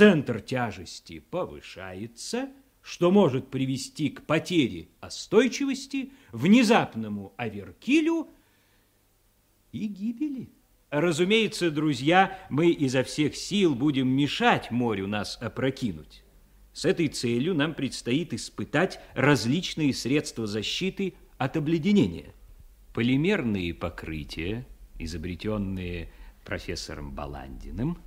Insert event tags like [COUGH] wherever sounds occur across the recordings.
центр тяжести повышается, что может привести к потере остойчивости, внезапному оверкилю и гибели. Разумеется, друзья, мы изо всех сил будем мешать морю нас опрокинуть. С этой целью нам предстоит испытать различные средства защиты от обледенения. Полимерные покрытия, изобретенные профессором Баландиным,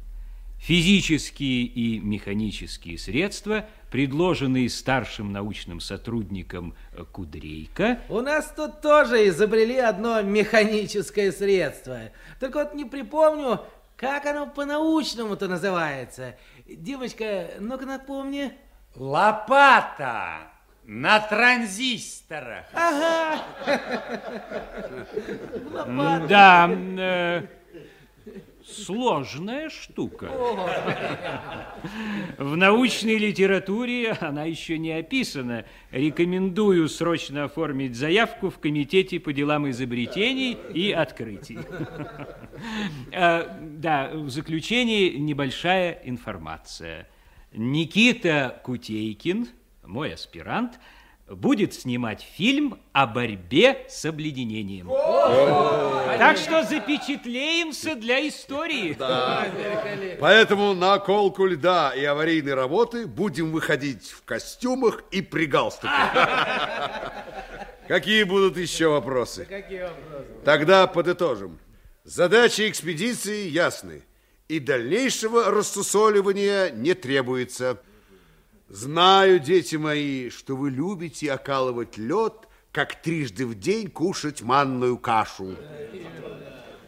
физические и механические средства, предложенные старшим научным сотрудником Кудрейко. У нас тут тоже изобрели одно механическое средство. Только вот не припомню, как оно по-научному-то называется. Девочка, ну-ка напомни. Лопата на транзисторах. Ага. Да, э, сложная штука. В научной литературе она еще не описана. Рекомендую срочно оформить заявку в Комитете по делам изобретений и открытий. А, да, в заключение небольшая информация. Никита Кутейкин, мой аспирант, будет снимать фильм о борьбе с обледенением. Так что запечатлеемся для истории. Да. Поэтому на колку льда и аварийной работы будем выходить в костюмах и при галстуках. [LAUGHS] Какие будут еще вопросы? Какие вопросы? Тогда подытожим. Задачи экспедиции ясны, и дальнейшего рассусоливания не требуется. Знаю, дети мои, что вы любите окалывать лед, как трижды в день кушать манную кашу.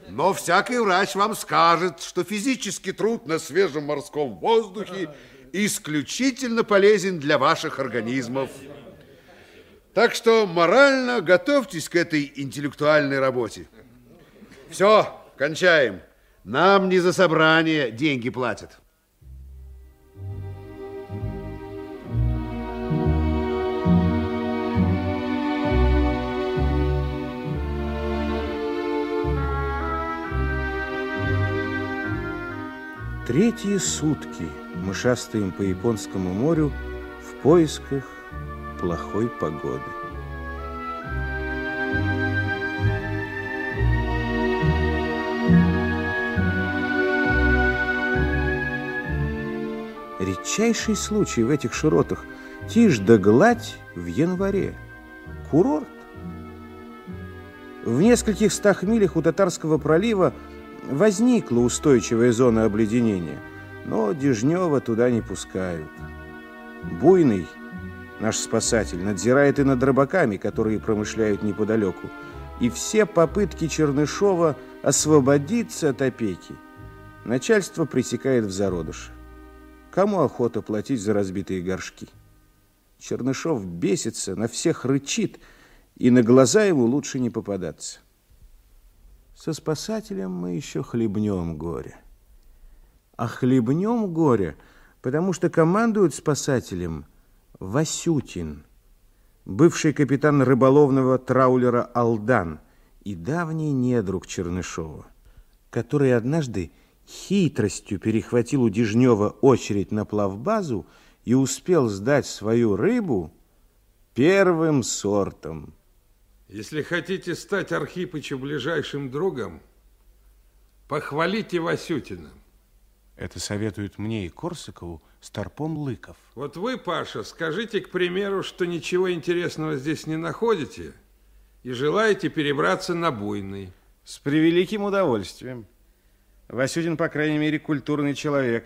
Но всякий врач вам скажет, что физический труд на свежем морском воздухе исключительно полезен для ваших организмов. Так что морально готовьтесь к этой интеллектуальной работе. Все, кончаем. Нам не за собрание деньги платят. Третьи сутки мы шастаем по Японскому морю в поисках плохой погоды. Редчайший случай в этих широтах. Тишь да гладь в январе. Курорт. В нескольких стах милях у Татарского пролива возникла устойчивая зона обледенения, но Дежнева туда не пускают. Буйный, наш спасатель, надзирает и над рыбаками, которые промышляют неподалеку, и все попытки Чернышова освободиться от опеки начальство пресекает в зародыше. Кому охота платить за разбитые горшки? Чернышов бесится, на всех рычит, и на глаза ему лучше не попадаться. Со спасателем мы еще хлебнем горе. А хлебнем горе, потому что командует спасателем Васютин, бывший капитан рыболовного траулера «Алдан» и давний недруг Чернышова, который однажды хитростью перехватил у Дежнева очередь на плавбазу и успел сдать свою рыбу первым сортом. Если хотите стать Архипычу ближайшим другом, похвалите Васютина. Это советует мне и Корсакову Старпом Лыков. Вот вы, Паша, скажите, к примеру, что ничего интересного здесь не находите и желаете перебраться на Буйный. С превеликим удовольствием. Васютин, по крайней мере, культурный человек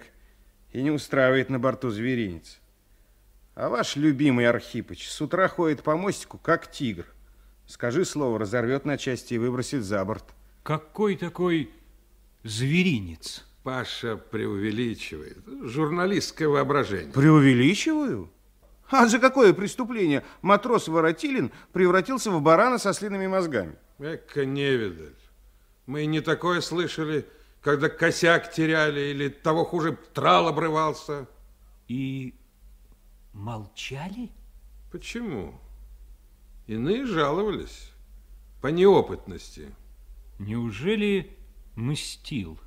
и не устраивает на борту зверинец. А ваш любимый Архипыч с утра ходит по мостику, как тигр. Скажи слово, разорвет на части и выбросит за борт. Какой такой зверинец? Паша преувеличивает. Журналистское воображение. Преувеличиваю? А за какое преступление матрос Воротилин превратился в барана со слиными мозгами? Эка невидаль. Мы не такое слышали, когда косяк теряли или того хуже трал обрывался. И молчали? Почему? Иные жаловались по неопытности. Неужели мстил?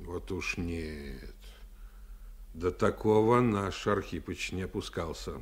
Вот уж нет. До такого наш Архипыч не опускался.